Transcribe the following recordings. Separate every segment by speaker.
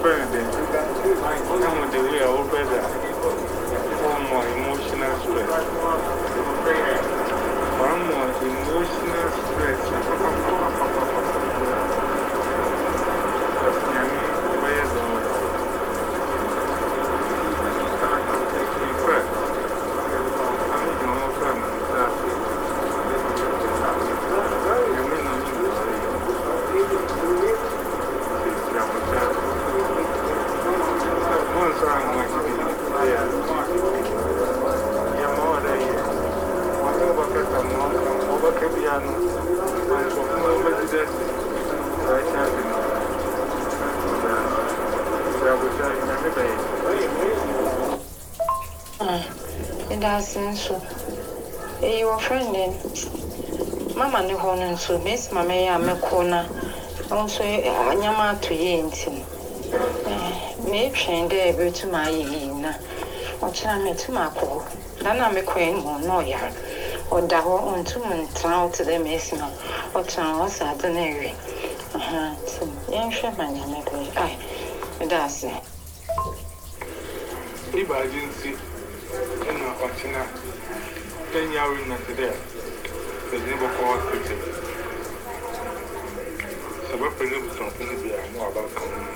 Speaker 1: friend, come with the way one more emotional stress. One more emotional stress.
Speaker 2: And that's so. Eh, your friend then. Mama ne hɔ no nso, Miss Mama yɛ a mɛkɔ na nso anyama ato yɛ nti. Metwɛn dɛ ɛbɛtum ayɛ yie na ɔkyerɛ metum akɔ hɔ. Da na mekɔɛ no na ɔyare. Ɔda hɔ, ɔntum ntena hɔ te dɛ Miss Ma. Ɔtena hɔ sɛ ade no awie. Nti yɛnhwɛ ma nyame bɛyɛ. Ai, meda ase.
Speaker 1: Emergency, Pachina, then you are in at there. The neighbor called Peter. So, what Prince was on Pinibia, I know about coming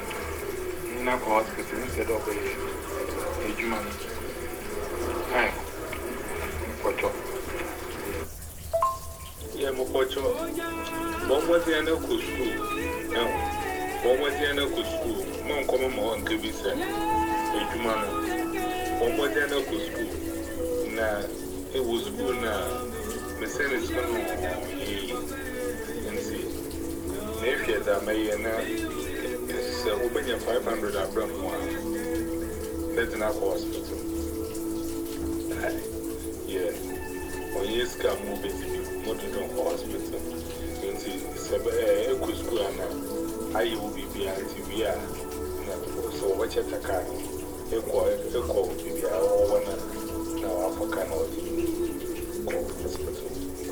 Speaker 1: in a hospital instead of a human. Time for job. Yeah, Mokocho. One was the end of school. Now, one was the end of school. Mom, come on, give me a second. A human. One was the end of school. Na mesẹ́ni skul nù yìí nti na ehwẹ́ dà mẹ́yẹ na sẹ wọ́bẹ̀nyẹ five hundred abúlé mu a lẹ́tìn náà kọ́ hospital. Yẹ ọ̀nyẹ́ sika mu bẹ́ẹ̀ bi mo dùn dùn kọ́ hospital nti ẹ ẹ kò skul àná ayé wo à nti wíyà na sọ wọ́n bẹ́kyẹ́ takaa no. Ekọ ekọ bibi a ọwọ na ọdị kọ hospital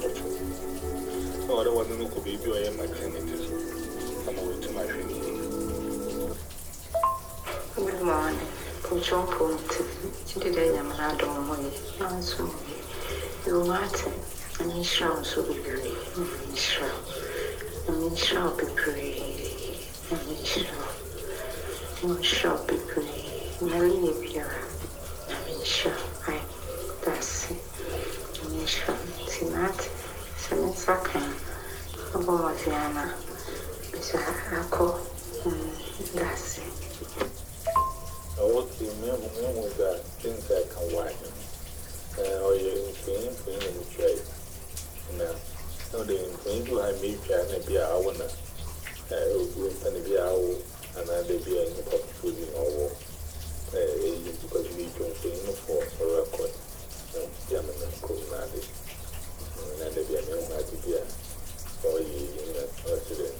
Speaker 1: kọtụ. Na ọdị wọn nínú kọ bibi ọyẹ maternity so ama wetum ahwẹ n'ihe.
Speaker 2: Good morning. Puchon Ponte. Today I'm not on my answer. You want an insurance will be great. Insurance. An insurance will be great. An insurance. An insurance will be great. Nelly Piera. ziama bisa ako um, dasi.
Speaker 1: Okay, mimi mimi za things that can work. Eh, oye, mfini mfini mchwe. Na no de mfini tu hai mipya na bia awona. Eh, ugu mfani bia awu ana de bia ni kwa kufudi owo. Eh, eh, because we don't say no for for record. Um, yeah, man, cool na de. Na de bia ni unga de bia. or you in a accident.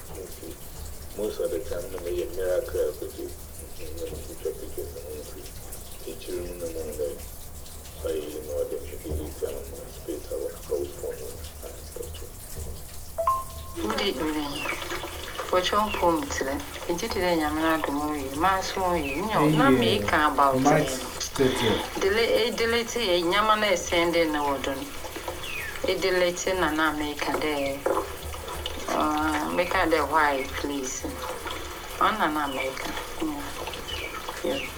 Speaker 1: Most of the time, no a miracle could you picture pictures and only teach you in the morning. So you know the music and space I was close for
Speaker 2: you and stuff too. Ndị uri yi, wọ́chọ́ mpụ m tiri, ejidere nyamara dum oyi, masị oyi, nyọ, na m ịka agba ụtọ ya. Delete ya, eh, nyama na-ese ndị na ọdụ. Edelete na na-amị ka dee. Dɛ meka dɛ why please. Ɔna na meka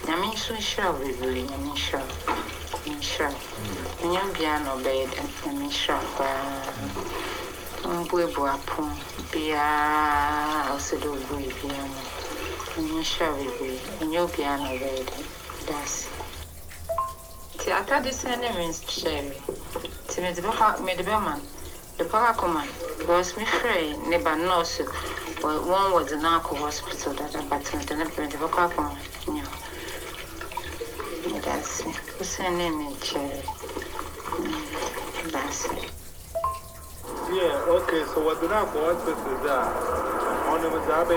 Speaker 2: nyame nso nhyira wo bebree nyame nhyira wo nhyira wo nyam bia na ɔbɛyɛ dɛ nyame nhyira wo paa mbuebue apom biara a ɔsɛ dɛ ɔbue biara mu nyame nhyira wo bebree ɛnyɛ obiara na ɔbɛyɛ dɛ dase nti atade sɛ ne menhyɛ nti mede bɛkɔ mede bɛma no de pa akɔma no because mefrɛ ne ba nɔɔso wɔn wɔdze no akɔ hospital dada but mede ne mede bɛkɔ akɔma nya medase wosɛ ne menkyɛre dase
Speaker 1: Yeah, okay, so what I go hospital that? On the Mazabe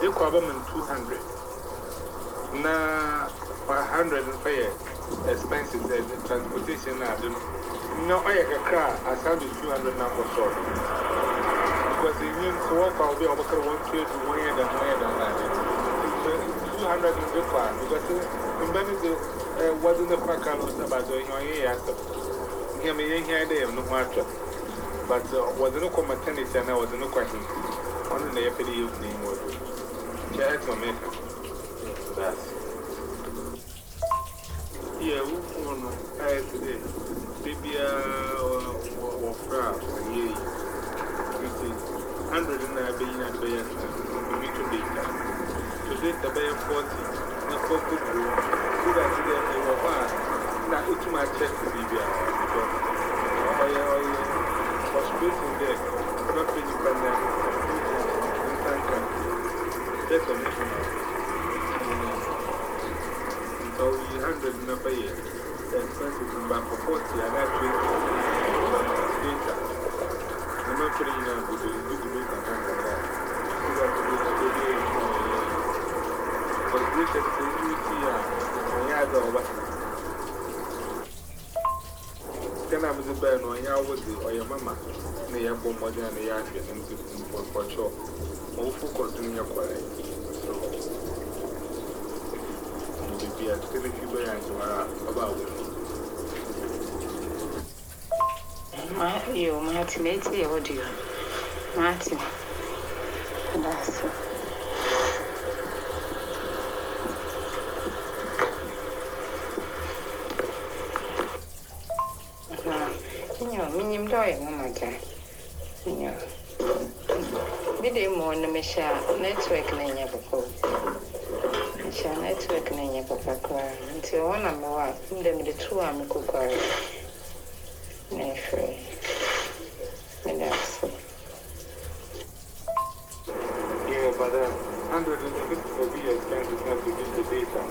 Speaker 1: they cover me 200. Now, 100 and pay expenses and transportation. I don't know. I have a car, I sound 200 now for sure. Because it means so what I'll be one kid to than one year than that. hundred in the car because eh, in Benny wasn't eh, the pack out about doing your ear. Here, me, here, they have no matter. But was no maternity and I was no question. Only the FD name was. Jack Omega. That's. Yeah, who won? I said, maybe I'll cry for a year. Hundred and I be in a bayan, we to be done. Today, the bayan forty, the cocoa grew. Good as they were bad. Now, it's my check to be there. Oh, yeah, oh, yeah. Was facing there, not being done. That's a mission. or 300 in a bay, expenses in back for 40 and actually data. I'm not putting in a good debate and kind of that. So that's a good idea. But this is the unity and the other one. Can I be the band or your woody or your mama? They have more than they are in for sure. All for continuing your quality. would be a clinically bereikbaar gebouw.
Speaker 2: Martin, Martin, it's the audio. Martin. That's it. Minyo, minyim daw yung umaga. Minyo. Bide mo na may siya network na niya bako. Siya network na nya papa. Nti wona me wa, ndem de tu a. Na it.
Speaker 1: Yeah, but uh, 150 for be expensive not to get the data.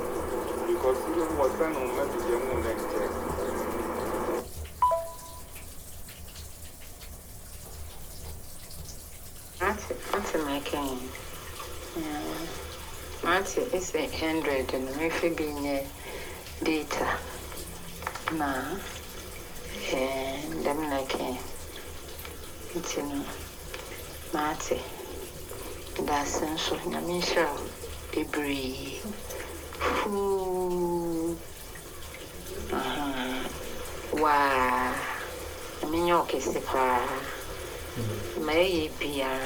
Speaker 1: Because even what's done on message, I'm going next check.
Speaker 2: That's it. That's making. Yeah. It's a hundred and maybe being data. Na. And them like it's in Marty. That's in so Namisha. Debris. Ooh. Uh-huh. Wow. I mean, you're kissing her. May be a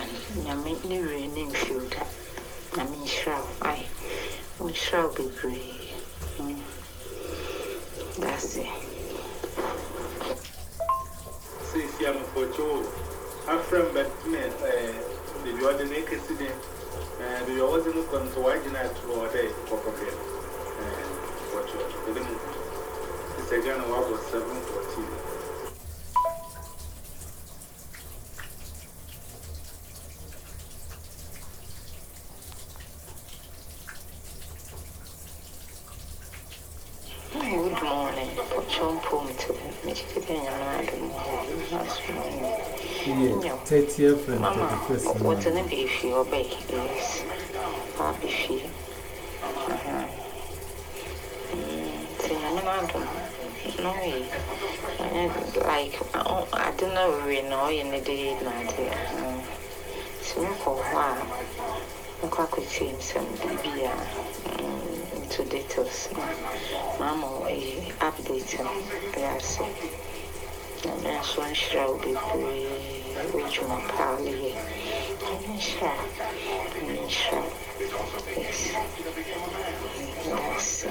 Speaker 2: Yamin raining field. I mean, shall I? We shall be brave. Hmm. That's it.
Speaker 1: Since I'm for Joe, I'm from Batman, uh, the Jordan accident, and you always look on to why not to order for coffee. And what you're It's a gun of was 714.
Speaker 2: Morning. To me. Chicken and
Speaker 3: Yeah, 30th and
Speaker 2: Mama,
Speaker 3: 31st.
Speaker 2: what's in the beef you obey? Yes. I'll be not. No. Like, I don't know we know in the day, not here. So, for a while, I'm quite some BBR into details. Mama, update. Yes. I'm not so sure I'll be free. Which one, Polly? I'm not sure. I'm not sure. Yes. Yes.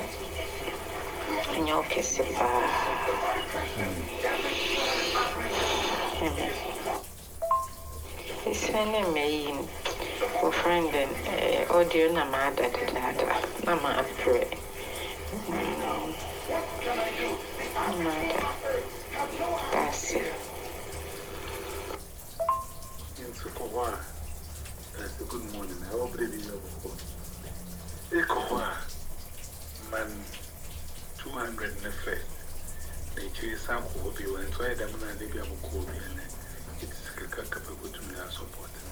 Speaker 2: And you'll kiss it hmm. It's me friend and audio na ma da da da da na ma pray. That's it.
Speaker 1: In Sukowa, a good morning. I hope they did Ekowa, man, 200 in the first. They choose some Kobe, and so I am not living on Kobe, and it's a couple of good to me. I support. Aye.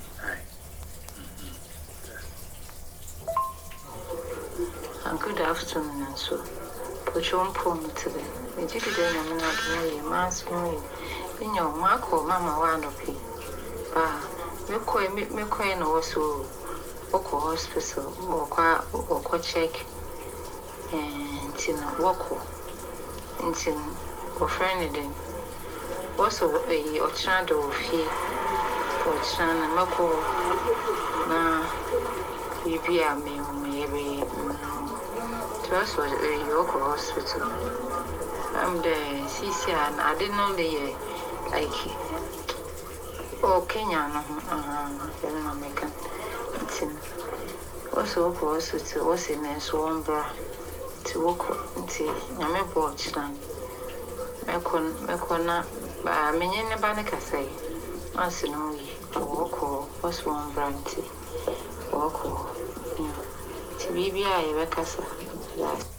Speaker 2: and good afternoon and so. Put your own poem today. The chicken dinner, I'm not really mass moon. In your mark or mamma, one of you. Bah, me coy, me coy, and also. Oko hospital, Moka, Oko check, and Tin Woko, and Tin or Frenadin. Also, a Ochando of here, Ochana Mako. Now, biribi a meyɛ bɛyɛ wɔsɔ ɛyi wɔkɔ hospital. Am dɛ sisi ade no de yɛ like ɔ kenya no ho ɛno na meka nti no wɔsɛ wɔkɔ hospital? Wɔsɛ nɛɛso wɔmbra nti wɔkɔ nti nyame bɔ ɔkyena mɛkɔ mɛkɔ na baa menye ne ba ne kasa yi ɔse no yi wɔkɔ wɔsɛ wɔmbra nti wɔkɔ Biblia y becas a